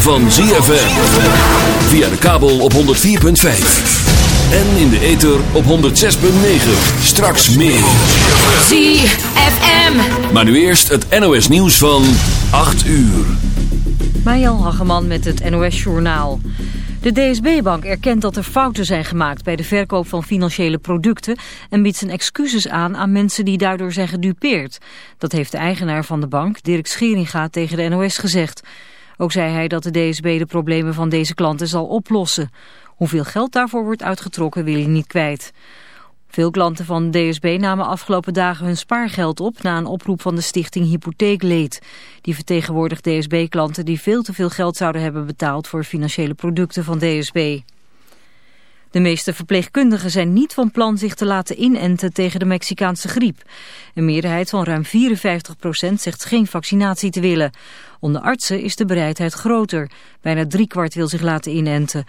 van ZFM. Via de kabel op 104.5. En in de ether op 106.9. Straks meer. ZFM. Maar nu eerst het NOS nieuws van 8 uur. Marjan Hageman met het NOS Journaal. De DSB-bank erkent dat er fouten zijn gemaakt bij de verkoop van financiële producten en biedt zijn excuses aan aan mensen die daardoor zijn gedupeerd. Dat heeft de eigenaar van de bank, Dirk Scheringa, tegen de NOS gezegd. Ook zei hij dat de DSB de problemen van deze klanten zal oplossen. Hoeveel geld daarvoor wordt uitgetrokken wil hij niet kwijt. Veel klanten van DSB namen afgelopen dagen hun spaargeld op na een oproep van de stichting Hypotheekleed. Die vertegenwoordigt DSB-klanten die veel te veel geld zouden hebben betaald voor financiële producten van DSB. De meeste verpleegkundigen zijn niet van plan zich te laten inenten tegen de Mexicaanse griep. Een meerderheid van ruim 54% zegt geen vaccinatie te willen. Onder artsen is de bereidheid groter. Bijna driekwart wil zich laten inenten.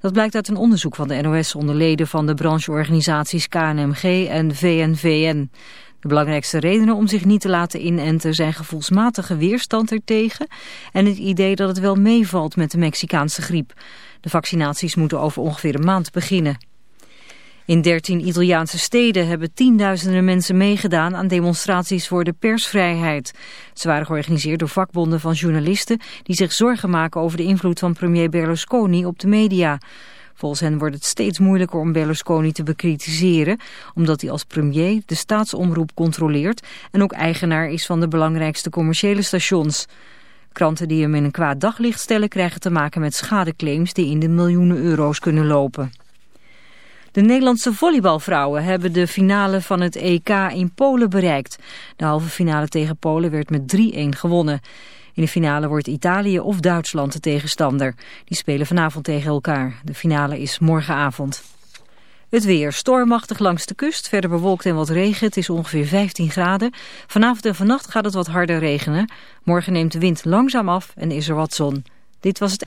Dat blijkt uit een onderzoek van de NOS onder leden van de brancheorganisaties KNMG en VNVN. De belangrijkste redenen om zich niet te laten inenten zijn gevoelsmatige weerstand ertegen en het idee dat het wel meevalt met de Mexicaanse griep. De vaccinaties moeten over ongeveer een maand beginnen. In dertien Italiaanse steden hebben tienduizenden mensen meegedaan aan demonstraties voor de persvrijheid. Ze waren georganiseerd door vakbonden van journalisten die zich zorgen maken over de invloed van premier Berlusconi op de media. Volgens hen wordt het steeds moeilijker om Berlusconi te bekritiseren, omdat hij als premier de staatsomroep controleert en ook eigenaar is van de belangrijkste commerciële stations. Kranten die hem in een kwaad daglicht stellen krijgen te maken met schadeclaims die in de miljoenen euro's kunnen lopen. De Nederlandse volleybalvrouwen hebben de finale van het EK in Polen bereikt. De halve finale tegen Polen werd met 3-1 gewonnen. In de finale wordt Italië of Duitsland de tegenstander. Die spelen vanavond tegen elkaar. De finale is morgenavond. Het weer stormachtig langs de kust, verder bewolkt en wat regen. Het is ongeveer 15 graden. Vanavond en vannacht gaat het wat harder regenen. Morgen neemt de wind langzaam af en is er wat zon. Dit was het...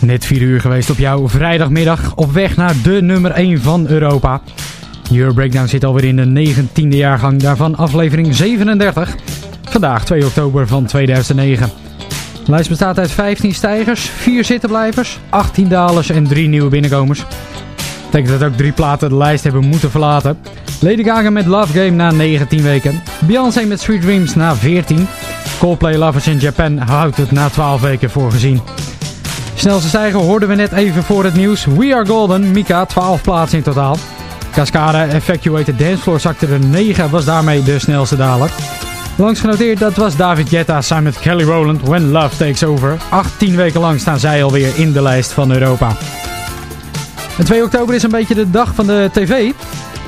Net 4 uur geweest op jouw vrijdagmiddag op weg naar de nummer 1 van Europa. Euro Breakdown zit alweer in de 19e jaargang, daarvan aflevering 37. Vandaag 2 oktober van 2009. De lijst bestaat uit 15 stijgers, 4 zittenblijvers, 18 dalers en 3 nieuwe binnenkomers. Betekent dat ook drie platen de lijst hebben moeten verlaten. Lady Gaga met Love Game na 19 weken. Beyoncé met Sweet Dreams na 14. Coldplay Lovers in Japan houdt het na 12 weken voor gezien. Snelste stijger hoorden we net even voor het nieuws. We Are Golden, Mika, 12 plaatsen in totaal. Cascada Evacuated Dancefloor zakte er 9, was daarmee de snelste daler. Langs genoteerd, dat was David Guetta samen met Kelly Rowland, When Love Takes Over. 18 weken lang staan zij alweer in de lijst van Europa. En 2 oktober is een beetje de dag van de tv.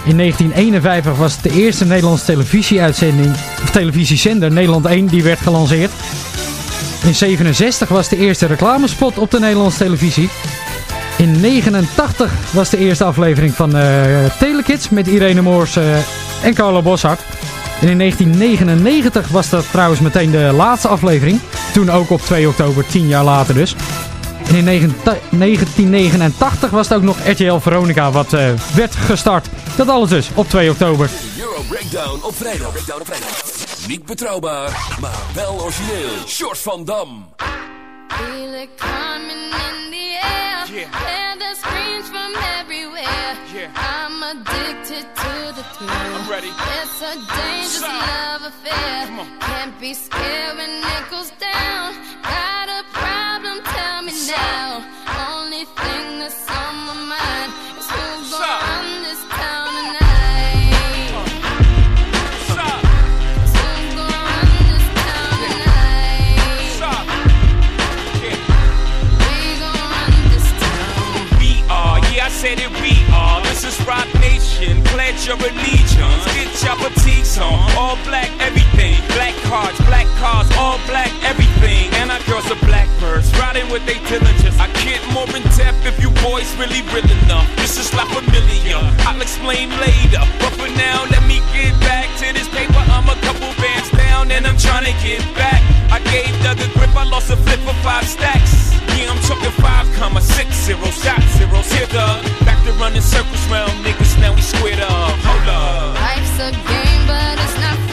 In 1951 was het de eerste Nederlandse televisieuitzending, of televisiezender Nederland 1, die werd gelanceerd. In 67 was de eerste reclamespot op de Nederlandse televisie. In 89 was de eerste aflevering van uh, Telekids met Irene Moors uh, en Carlo Bossart. En in 1999 was dat trouwens meteen de laatste aflevering. Toen ook op 2 oktober, 10 jaar later dus. En in 1989 was het ook nog RTL Veronica wat uh, werd gestart. Dat alles dus op 2 oktober. Breakdown. Breakdown op vrijdag. Niet betrouwbaar, maar wel origineel. Short van Dam. Feel it coming in the air. Yeah. Hear the screams from everywhere. Yeah. I'm addicted to the thrill. I'm ready. It's a dangerous Stop. love affair. Come on. Can't be scared when it goes down. Got your allegiance. Get your boutiques on. All black, everything. Black cards, black cars, all black, everything. And our girls are blackbirds. Riding with they diligence. I get more in depth if you boys really real enough. This is like familiar. I'll explain later. But for now, let me get back to this paper. I'm a couple bands down and I'm trying to get back. I gave a grip, I lost a flip for five stacks. Yeah, I'm talking five comma six zero shot zeros. Here, Doug. Back to running circles round niggas, now we squared up. Hold up. Life's a game, but it's not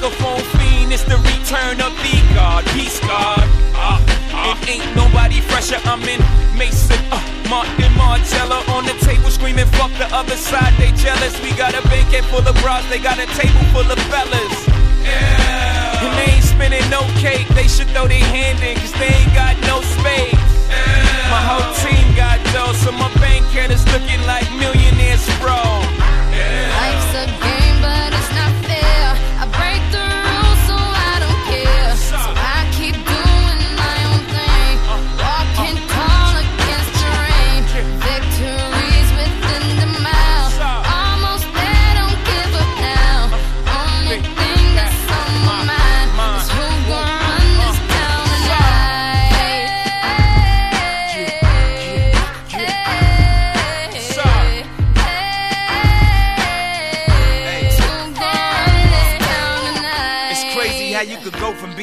microphone fiend, it's the return of the God, peace God. Uh, uh, it ain't nobody fresher. I'm in Mason, uh, Martin Martella on the table screaming, fuck the other side, they jealous. We got a banquet full of bras, they got a table full of fellas. Yeah. And they ain't spinning no cake, they should throw their hand in, cause they ain't got no space. Yeah. My whole team got dough, so my bank account is looking like millionaires, bro.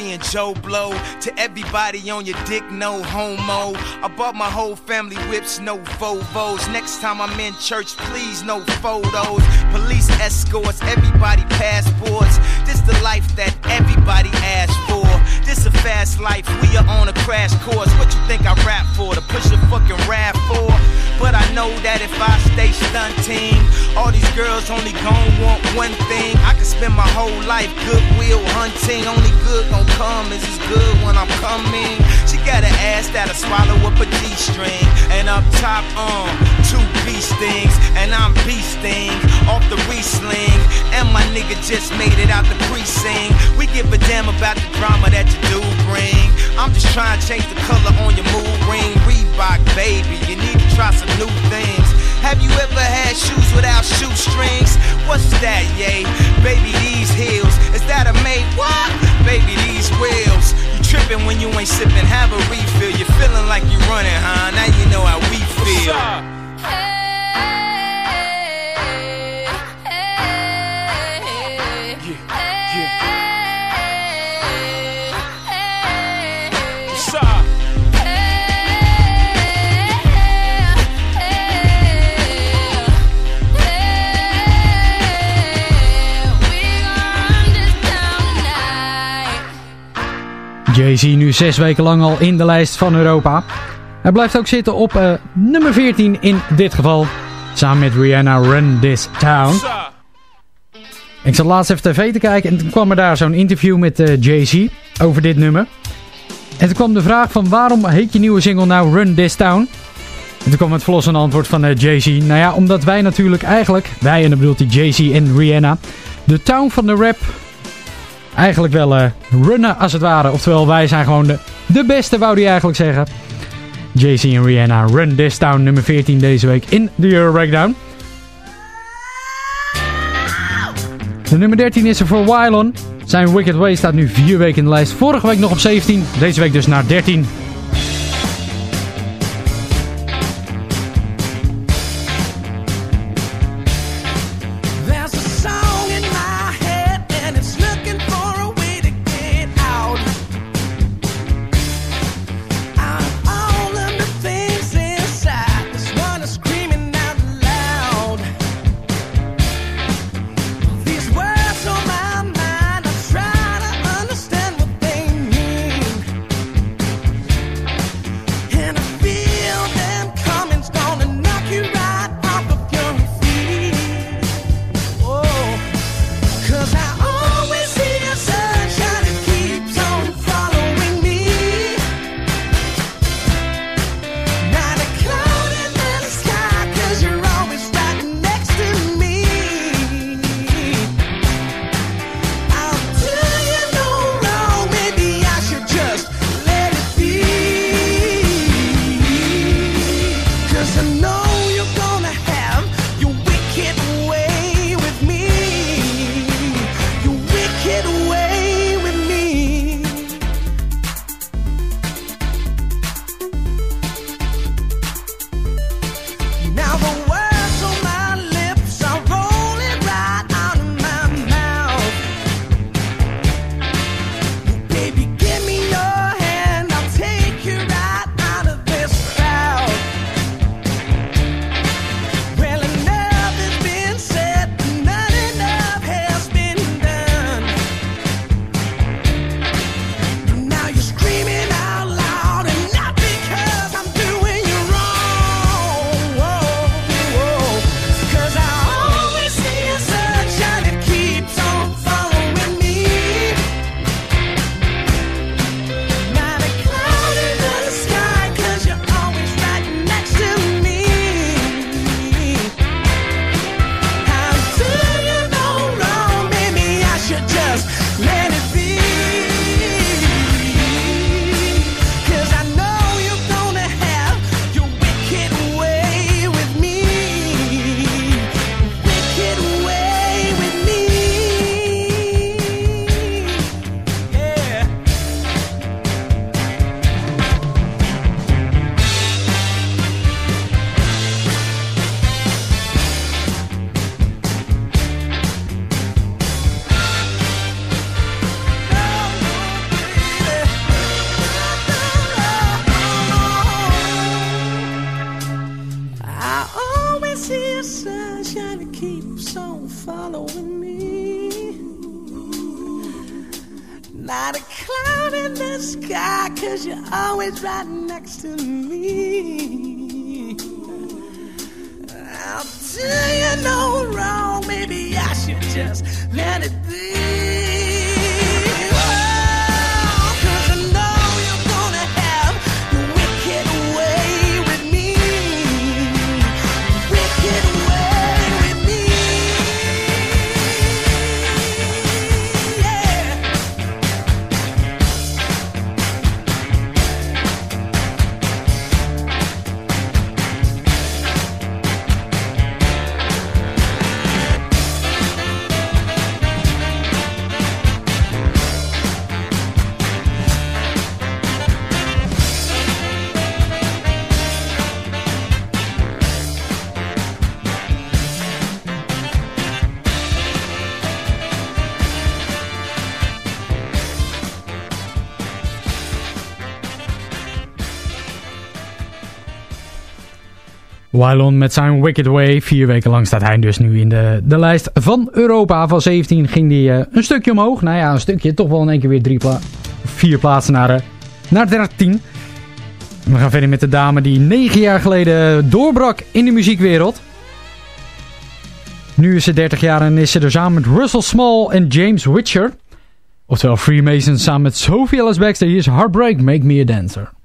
Being Joe Blow to everybody on your dick, no homo. I bought my whole family whips, no Vovos. Next time I'm in church, please, no photos. Police escorts, everybody passports. This the life that everybody asks for. This a fast life, we are on a crash course. What you think I rap for? To push a fucking rap for? But I know that if I stay stunting, all these girls only gon' want one thing. I could spend my whole life goodwill hunting. Only good gon' come is as good when I'm coming. She got an ass that'll swallow up a G-string. And up top, um, two beast things. And I'm beasting off the re-sling. And my nigga just made it out the precinct. We give a damn about the drama that you do bring. I'm just trying to change the color on your mood ring. Reebok, baby, you need to try some new things. Have you ever had shoes without shoestrings? What's that, yay? Baby, these heels. Is that a made what? Baby, these wheels. You tripping when you ain't sipping, have a refill. You're feeling like you're running, huh? Now you know how we feel. What's Jay-Z nu zes weken lang al in de lijst van Europa. Hij blijft ook zitten op eh, nummer 14 in dit geval. Samen met Rihanna Run This Town. Ik zat laatst even tv te kijken en toen kwam er daar zo'n interview met eh, Jay-Z over dit nummer. En toen kwam de vraag van waarom heet je nieuwe single nou Run This Town? En toen kwam het verlossende antwoord van eh, Jay-Z. Nou ja, omdat wij natuurlijk eigenlijk, wij en dan bedoelt hij Jay-Z en Rihanna, de town van de rap eigenlijk wel eh, runnen als het ware. Oftewel, wij zijn gewoon de, de beste, wou hij eigenlijk zeggen. Jay-Z en Rihanna Run This Town nummer 14 deze week in de Euro Breakdown. De nummer 13 is er voor Wylon. Zijn Wicked Way staat nu 4 weken in de lijst. Vorige week nog op 17, deze week dus naar 13. Just let it be. Wylon met zijn Wicked Way. Vier weken lang staat hij dus nu in de, de lijst van Europa. Van 17 ging hij eh, een stukje omhoog. Nou ja, een stukje. Toch wel in één keer weer drie pla vier plaatsen naar, eh, naar 13. We gaan verder met de dame die negen jaar geleden doorbrak in de muziekwereld. Nu is ze 30 jaar en is ze er samen met Russell Small en James Witcher. Oftewel Freemason samen met Sophie Ellis Baxter. Hier is Heartbreak, Make Me a Dancer.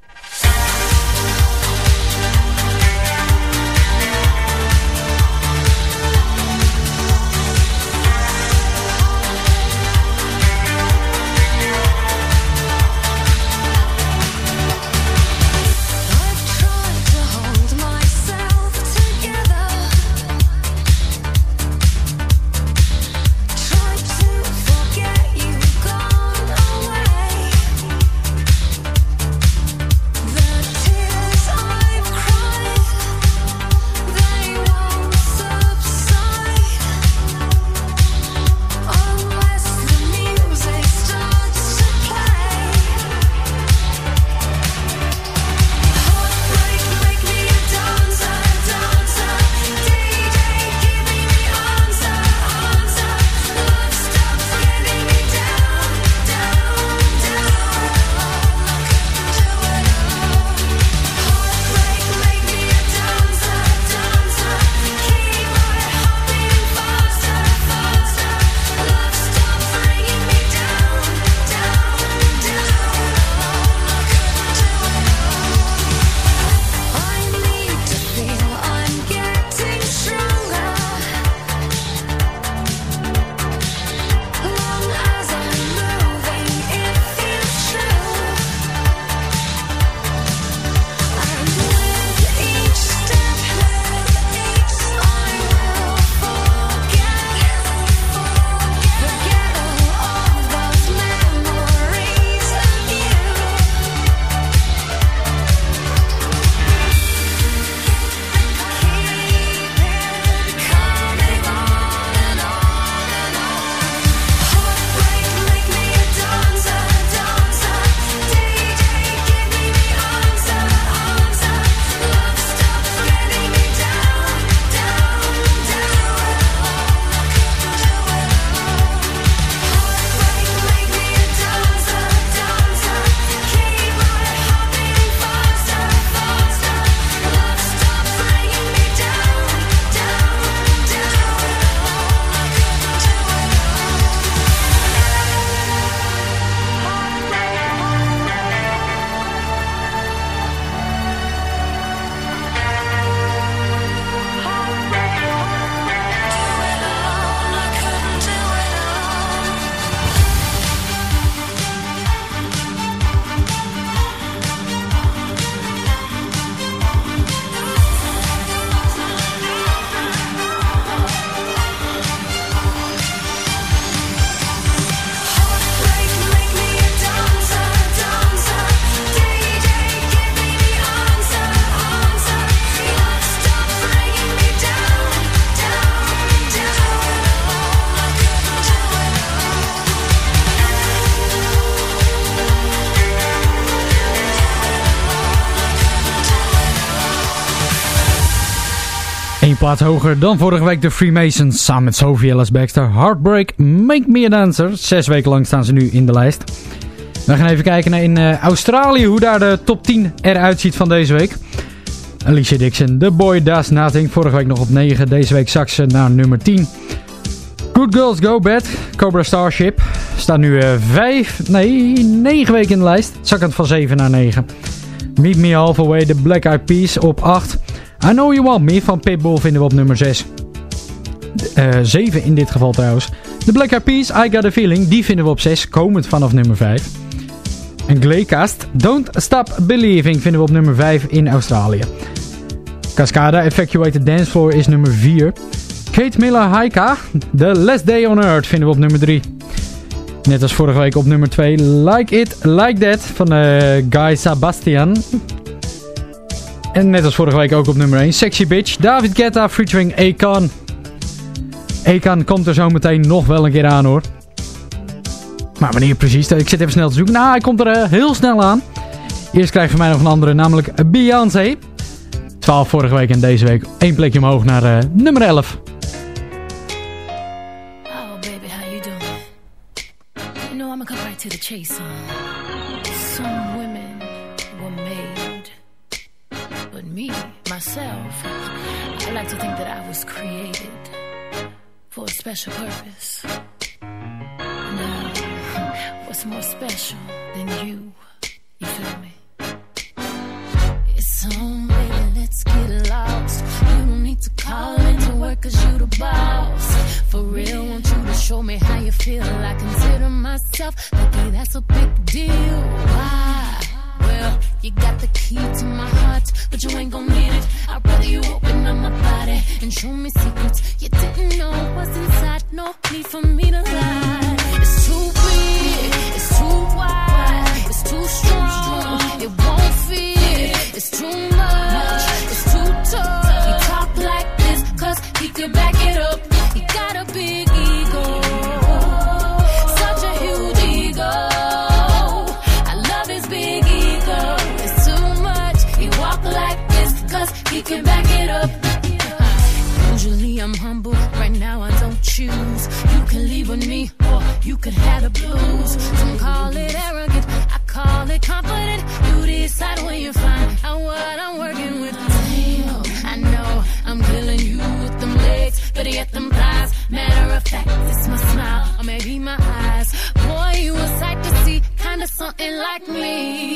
Hoger dan vorige week de Freemasons samen met Sophie Ellis Baxter. Heartbreak, Make Me a Dancer. Zes weken lang staan ze nu in de lijst. We gaan even kijken naar in uh, Australië hoe daar de top 10 eruit ziet van deze week. Alicia Dixon, The Boy Does Nothing. Vorige week nog op 9, deze week zak ze naar nummer 10. Good Girls Go Bad, Cobra Starship. Staat nu uh, 5, nee, 9 weken in de lijst. Zakkend van 7 naar 9. Meet Me Halfway, The Black Eyed Peas op 8. I Know You Want Me van Pitbull vinden we op nummer 6. Uh, 7 in dit geval trouwens. The Black Eyed I Got A Feeling, die vinden we op 6, komend vanaf nummer 5. En Glaycast, Don't Stop Believing, vinden we op nummer 5 in Australië. Cascada, Evacuated Dance Floor is nummer 4. Kate Miller Haika, The Last Day on Earth, vinden we op nummer 3. Net als vorige week op nummer 2, Like It, Like That van uh, Guy Sebastian. En net als vorige week ook op nummer 1, Sexy Bitch, David Guetta featuring Akon. Akon komt er zo meteen nog wel een keer aan hoor. Maar wanneer precies? Ik zit even snel te zoeken. Nou, hij komt er uh, heel snel aan. Eerst krijg je van mij nog een andere, namelijk Beyoncé. 12 vorige week en deze week één plekje omhoog naar uh, nummer 11. Oh baby, how you doing? Know I'ma come right to the chase? Special purpose. Now, what's more special than you? You feel me? It's on, baby, let's get lost. You don't need to call into work cause you the boss. For real, want you to show me how you feel. I consider myself lucky, that's a big deal. Why? You got the key to my heart, but you ain't gon' need it. I'd rather you open up my body and show me secrets you didn't know what's inside. No need for me to lie. It's too big, it's too wide, it's too strong. It won't fit, it's too much, it's too tough. He talk like this, cause he can back it up. He got a big ego, can back it up. Usually I'm humble, right now I don't choose. You can leave with me, or you could have the blues. Some call it arrogant, I call it confident. You decide when you find out what I'm working with. Damn, I know I'm killing you with them legs, better yet them thighs. Matter of fact, it's my smile, or maybe my eyes. Boy, you a sight to see, kinda something like me.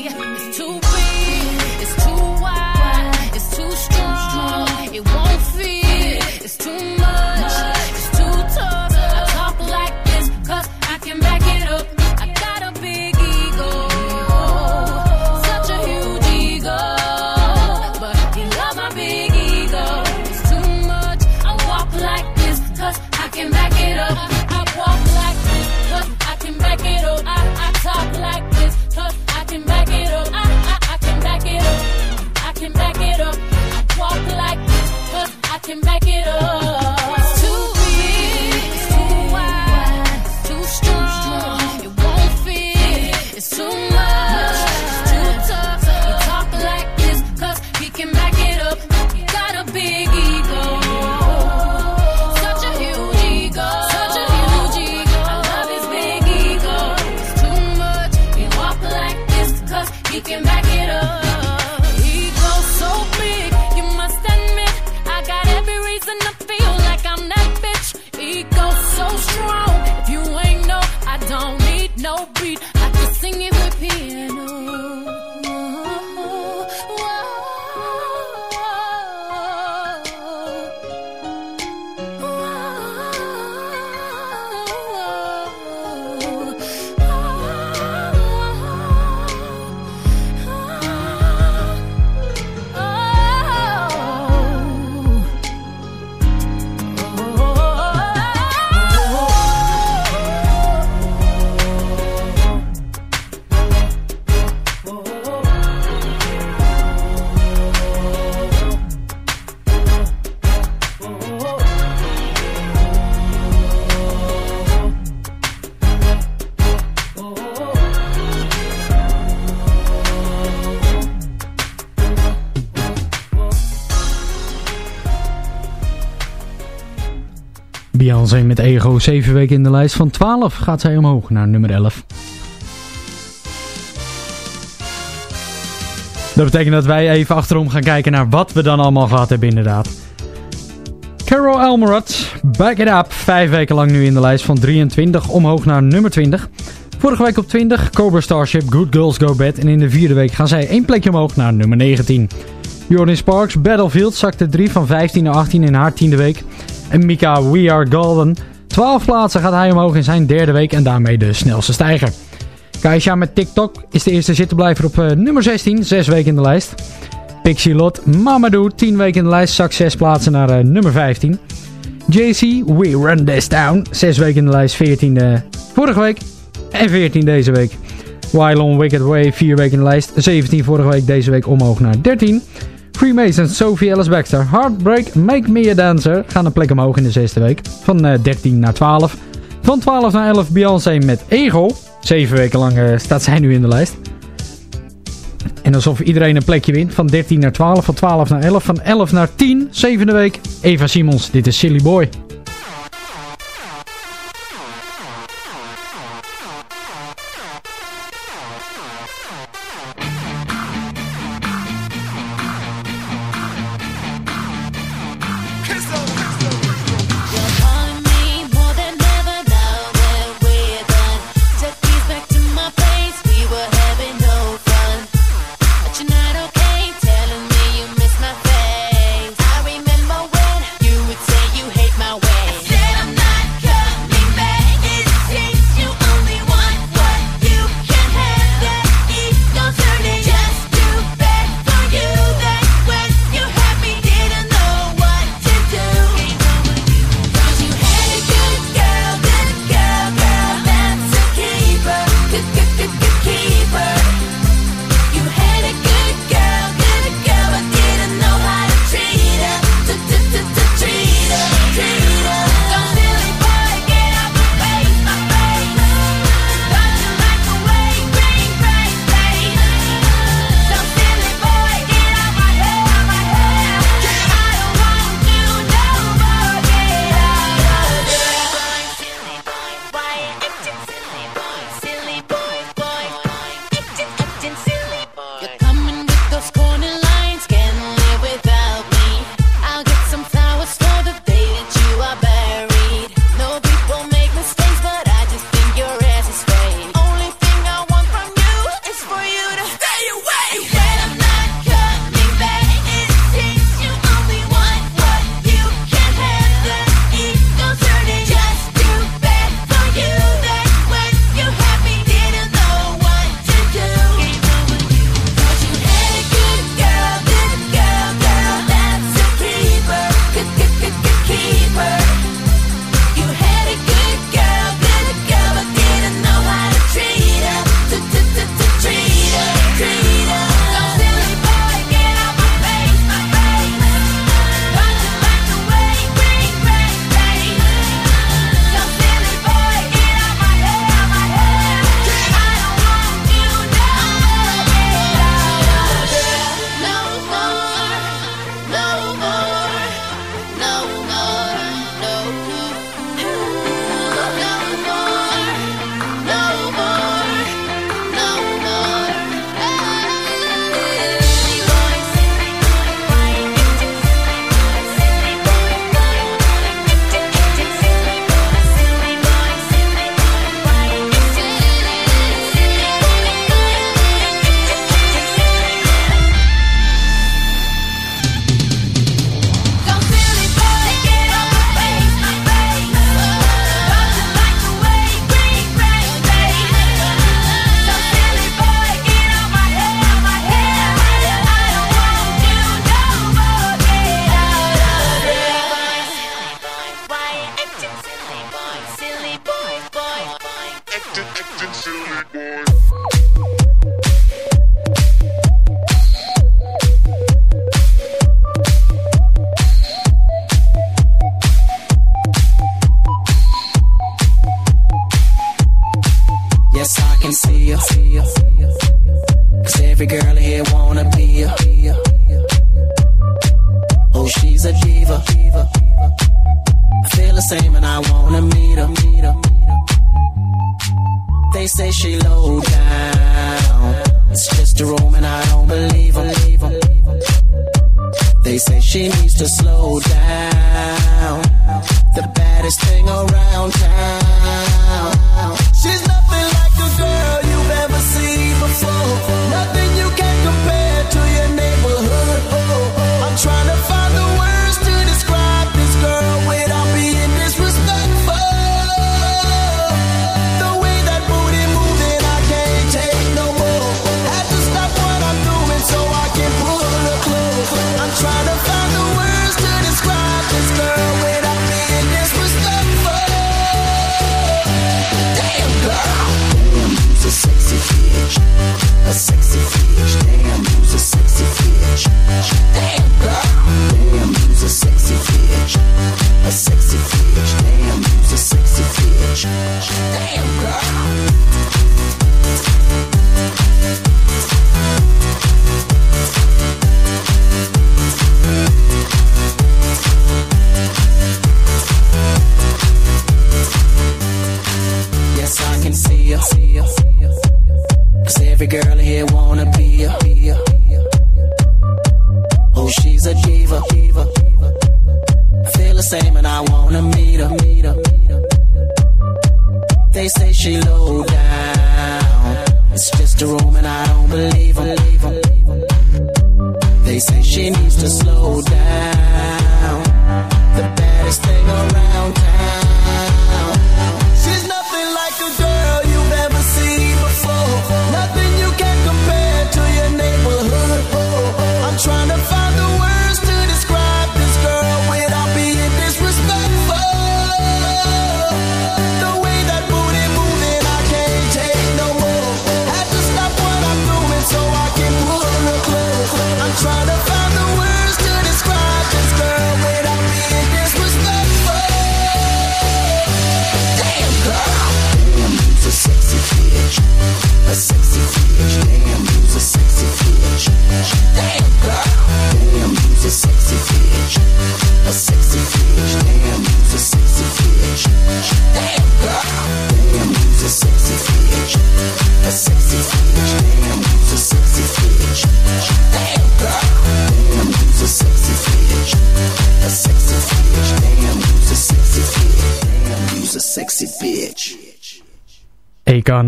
Beyoncé met Ego, 7 weken in de lijst. Van 12 gaat zij omhoog naar nummer 11. Dat betekent dat wij even achterom gaan kijken naar wat we dan allemaal gehad hebben inderdaad. Carol Elmerod, Back It Up. Vijf weken lang nu in de lijst van 23 omhoog naar nummer 20. Vorige week op 20 Cobra Starship, Good Girls Go Bad. En in de vierde week gaan zij één plekje omhoog naar nummer 19. Jordan Sparks, Battlefield, zakte 3 van 15 naar 18 in haar tiende week. En Mika We Are Golden. 12 plaatsen gaat hij omhoog in zijn derde week en daarmee de snelste stijger. Kaisha met TikTok is de eerste zittenblijver op uh, nummer 16, 6 weken in de lijst. Pixie Lot, Mamadou, 10 weken in de lijst, zak 6 plaatsen naar uh, nummer 15. JC, We Run This Town, 6 weken in de lijst, 14 uh, vorige week en 14 deze week. Wylon Wicked Way, 4 weken in de lijst, 17 vorige week, deze week omhoog naar 13. Freemasons, Sophie Ellis Baxter, Heartbreak, Make Me a Dancer gaan een plek omhoog in de zesde week, van 13 naar 12. Van 12 naar 11 Beyoncé met Ego, 7 weken lang uh, staat zij nu in de lijst. En alsof iedereen een plekje wint. Van 13 naar 12, van 12 naar 11, van 11 naar 10. Zevende week. Eva Simons, dit is Silly Boy.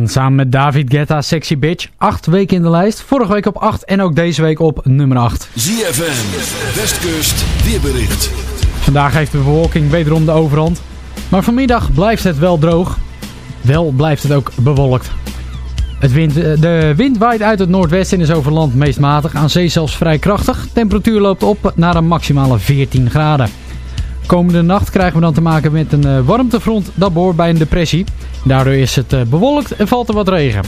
Samen met David Guetta, Sexy Bitch. Acht weken in de lijst. Vorige week op 8 en ook deze week op nummer 8. ZFM, Westkust, weerbericht. Vandaag heeft de bewolking wederom de overhand. Maar vanmiddag blijft het wel droog. Wel blijft het ook bewolkt. Het wind, eh, de wind waait uit het noordwesten en is over land meest matig. Aan zee zelfs vrij krachtig. Temperatuur loopt op naar een maximale 14 graden. Komende nacht krijgen we dan te maken met een eh, warmtefront dat behoort bij een depressie. Daardoor is het eh, bewolkt en valt er wat regen.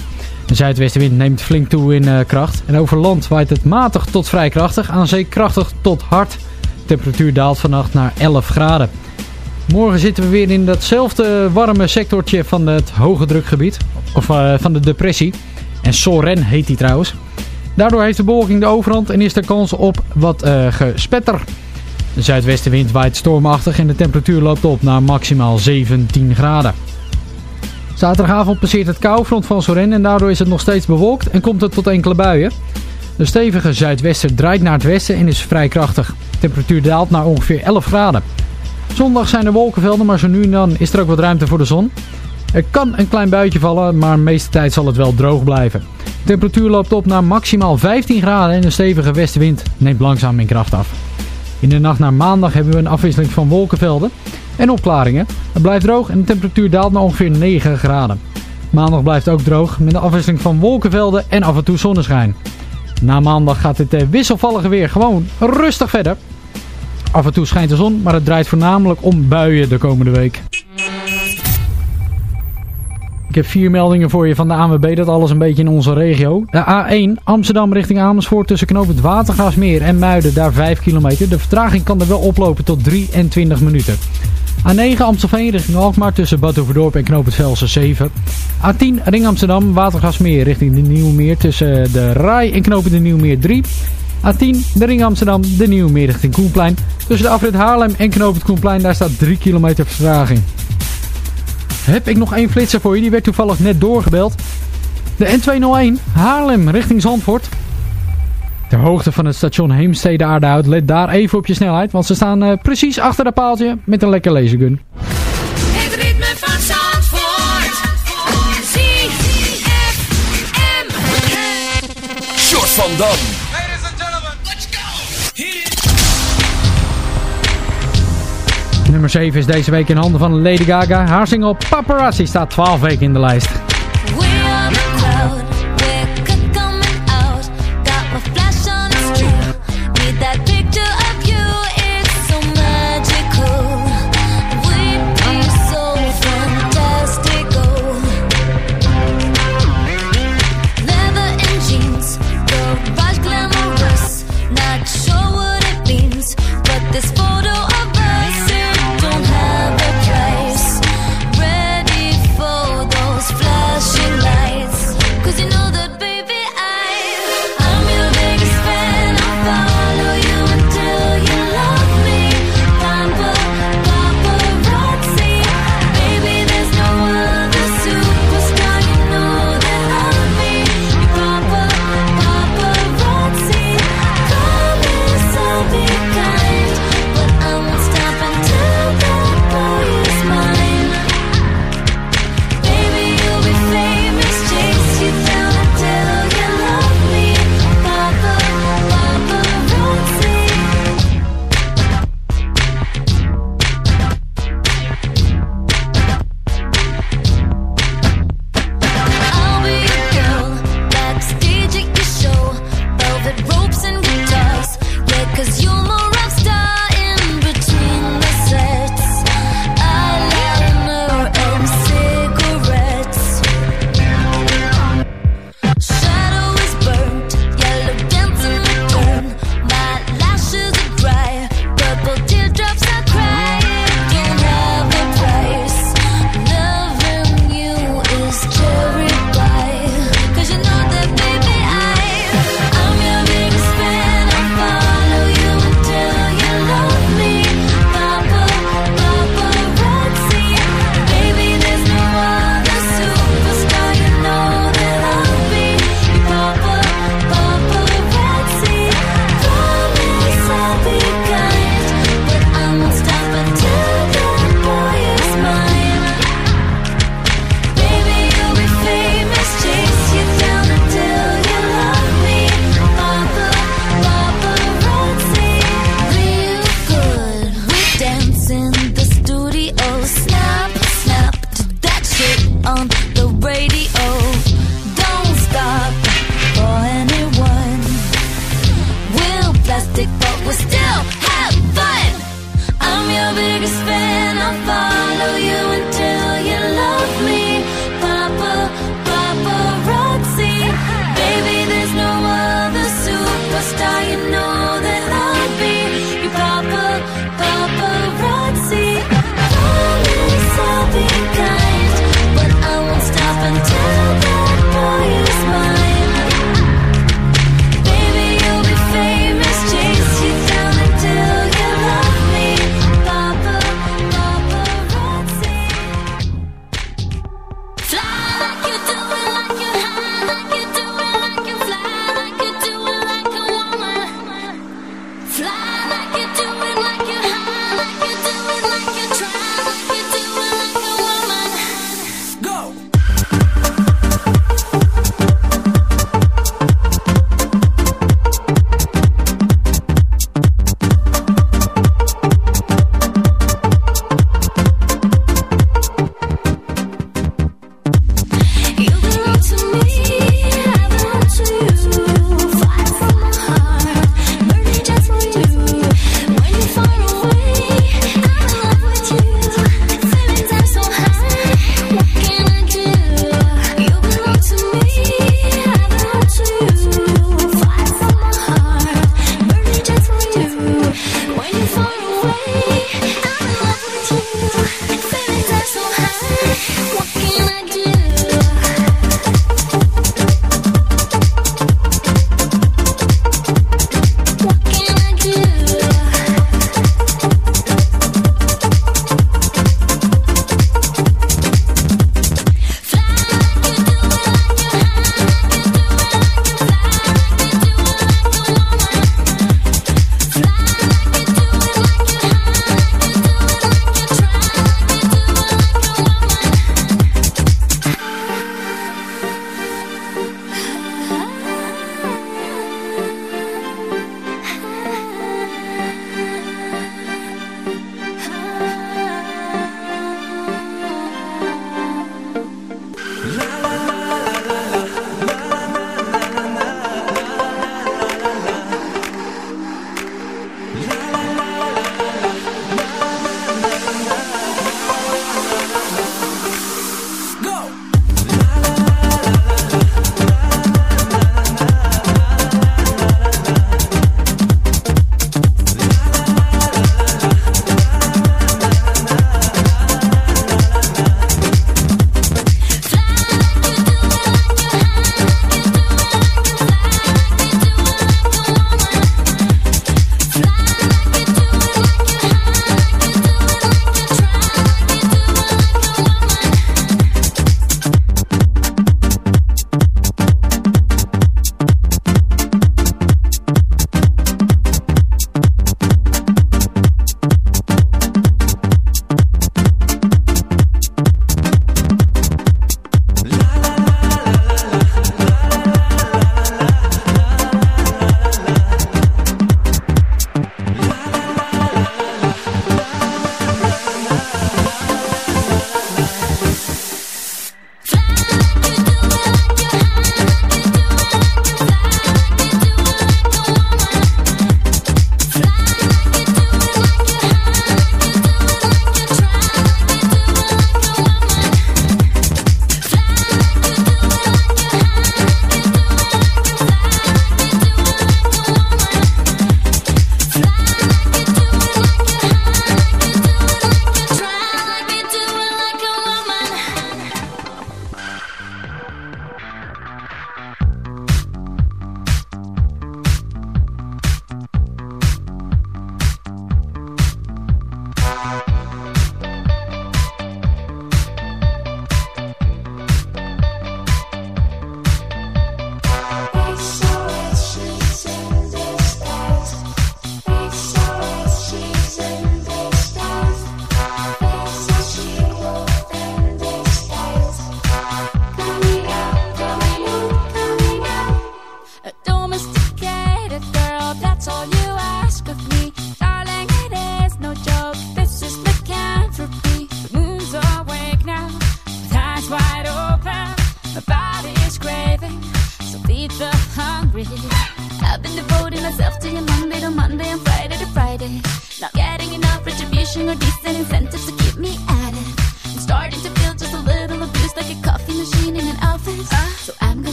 De zuidwestenwind neemt flink toe in eh, kracht. En over land waait het matig tot vrij krachtig. Aan zee krachtig tot hard. De temperatuur daalt vannacht naar 11 graden. Morgen zitten we weer in datzelfde warme sectortje van het hoge drukgebied. Of van de depressie. En Soren heet die trouwens. Daardoor heeft de bewolking de overhand en is er kans op wat gespetter. De zuidwestenwind waait stormachtig en de temperatuur loopt op naar maximaal 17 graden. Zaterdagavond passeert het koufront van Soren en daardoor is het nog steeds bewolkt en komt het tot enkele buien. De stevige zuidwester draait naar het westen en is vrij krachtig. De temperatuur daalt naar ongeveer 11 graden. Zondag zijn er wolkenvelden, maar zo nu en dan is er ook wat ruimte voor de zon. Er kan een klein buitje vallen, maar de meeste tijd zal het wel droog blijven. De temperatuur loopt op naar maximaal 15 graden en de stevige westenwind neemt langzaam in kracht af. In de nacht naar maandag hebben we een afwisseling van wolkenvelden en opklaringen. Het blijft droog en de temperatuur daalt naar ongeveer 9 graden. Maandag blijft ook droog met een afwisseling van wolkenvelden en af en toe zonneschijn. Na maandag gaat dit eh, wisselvallige weer gewoon rustig verder. Af en toe schijnt de zon, maar het draait voornamelijk om buien de komende week. Ik heb vier meldingen voor je van de ANWB, dat alles een beetje in onze regio. De A1 Amsterdam richting Amersfoort tussen knoop het Watergaasmeer en Muiden, daar 5 kilometer. De vertraging kan er wel oplopen tot 23 minuten. A9 Amstelveen richting Alkmaar tussen Bad Overdorp en knoop het Velsen 7. A10 Ring Amsterdam Watergasmeer richting de Nieuwmeer tussen de Rai en knoop de Nieuwmeer 3. A10 de Ring Amsterdam de Nieuwmeer richting Koenplein. Tussen de afrit Haarlem en knoop het Koenplein daar staat 3 kilometer vertraging heb ik nog één flitser voor je. Die werd toevallig net doorgebeld. De N201 Haarlem richting Zandvoort. Ter hoogte van het station Heemstede Aardehout. Let daar even op je snelheid. Want ze staan eh, precies achter dat paaltje met een lekker lasergun. Het ritme van Zandvoort. C -F -M. Short van Dam. Nummer 7 is deze week in handen van Lady Gaga. Haar single Paparazzi staat 12 weken in de lijst.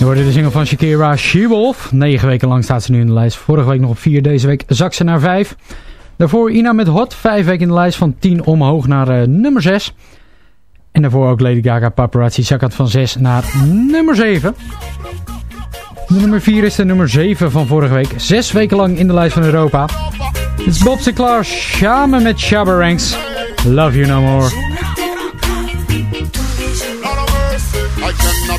Je hoorde de single van Shakira, She-Wolf. Negen weken lang staat ze nu in de lijst. Vorige week nog op 4, deze week zak ze naar 5. Daarvoor Ina met Hot, 5 weken in de lijst van 10 omhoog naar eh, nummer 6. En daarvoor ook Lady Gaga Paparazzi zakkend van 6 naar nummer 7. De nummer 4 is de nummer 7 van vorige week. Zes weken lang in de lijst van Europa. Het is Bob Sinclair samen met Shabba Ranks. Love You No More.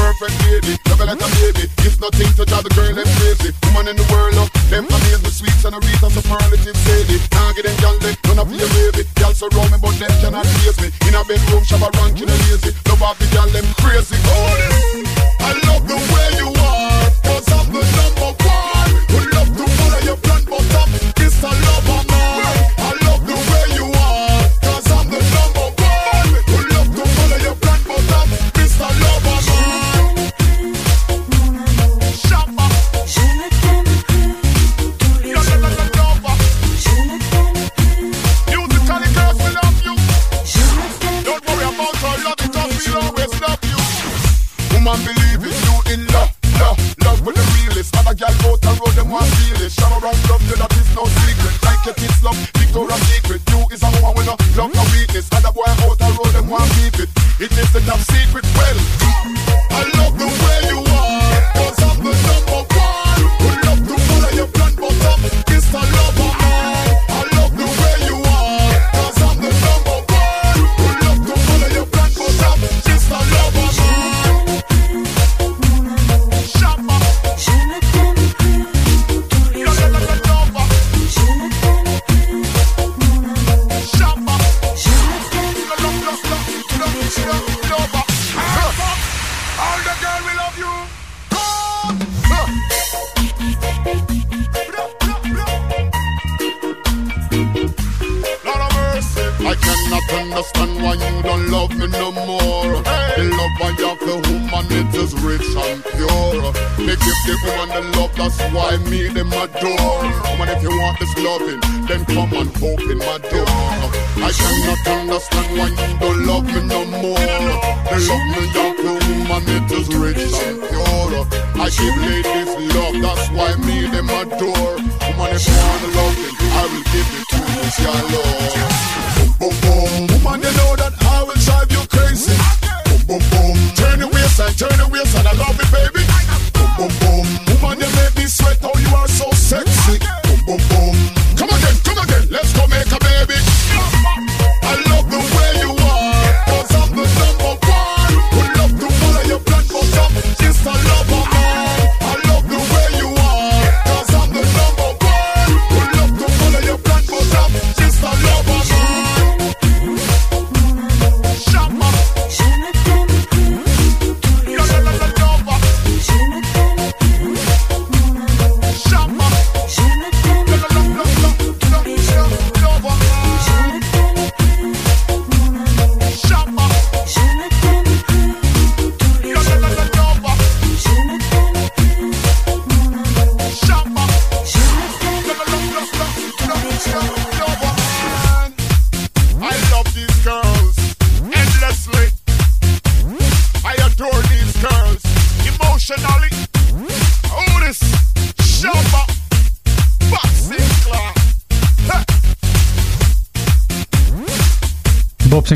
perfect lady. Love you like a baby. It's nothing to drive the girl them crazy. Woman in the world, love them amaze the sweets and the reach and superlative sadie. Can't get them gal them, none of your baby. Gal surround me, but them cannot face me. In a bedroom, shabba ranking and lazy. Love off the gal them crazy. I Other gal out the road, them want feel it. Shower around love, you that is no secret. Like your kids love, Victoria's Secret. You is a woman with no love, no weakness. Other boy out the road, them want keep it. It is the top secret. Well,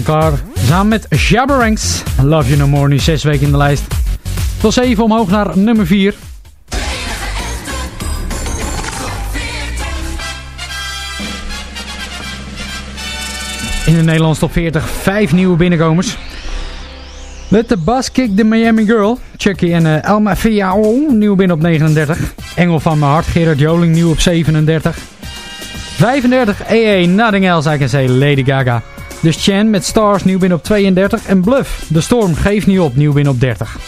klaar. Samen met Jabberanks. Love You No More, nu zes weken in de lijst. Tot 7 omhoog naar nummer 4. In de Nederlandse top 40 vijf nieuwe binnenkomers. Let the Bus Kick the Miami Girl. Chucky en uh, Elma Fiao, nieuw binnen op 39. Engel van mijn hart, Gerard Joling, nieuw op 37. 35 EA, Nothing Else I Can Say, Lady Gaga. Dus Chen met Stars nieuw win op 32 en Bluff. De Storm geeft niet op, nieuw win op 30.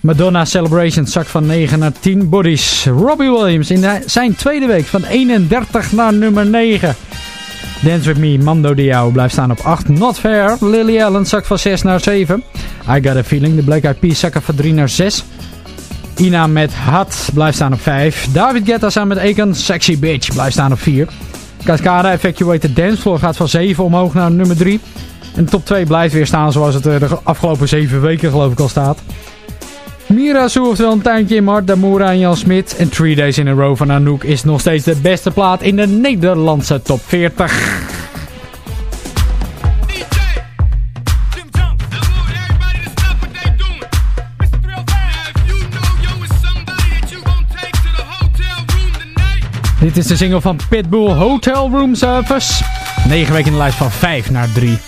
Madonna Celebration zak van 9 naar 10 bodies. Robbie Williams in zijn tweede week van 31 naar nummer 9. Dance With Me, Mando Diao blijft staan op 8. Not Fair, Lily Allen zak van 6 naar 7. I Got A Feeling, de Black Eyed Peas zakken van 3 naar 6. Ina met Hat blijft staan op 5. David Guetta samen met Eken, Sexy Bitch blijft staan op 4. Cascada Evacuated Dancefloor gaat van 7 omhoog naar nummer 3. En de top 2 blijft weer staan zoals het eh, de afgelopen 7 weken geloof ik al staat. Mira zoeft wel een tuintje in Mart, Damura en Jan Smit. En 3 Days in a Row van Anouk is nog steeds de beste plaat in de Nederlandse top 40. is de single van Pitbull Hotel Room Service. 9 weken in de lijst van 5 naar 3.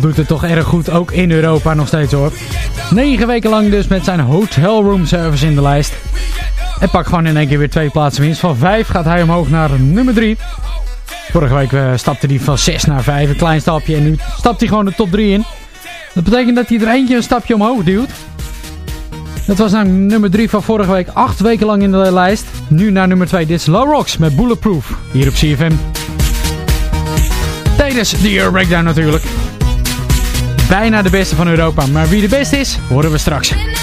Doet het toch erg goed, ook in Europa nog steeds hoor. Negen weken lang dus met zijn hotel room service in de lijst. En pak gewoon in één keer weer twee plaatsen winst. Van 5 gaat hij omhoog naar nummer 3. Vorige week eh, stapte hij van 6 naar 5, een klein stapje. En nu stapt hij gewoon de top 3 in. Dat betekent dat hij er eentje een stapje omhoog duwt. Dat was namelijk nummer 3 van vorige week. Acht weken lang in de lijst. Nu naar nummer 2. Dit is Low Rocks met Bulletproof. Hier op CFM. Tijdens de Euro Breakdown natuurlijk. Bijna de beste van Europa. Maar wie de beste is, horen we straks.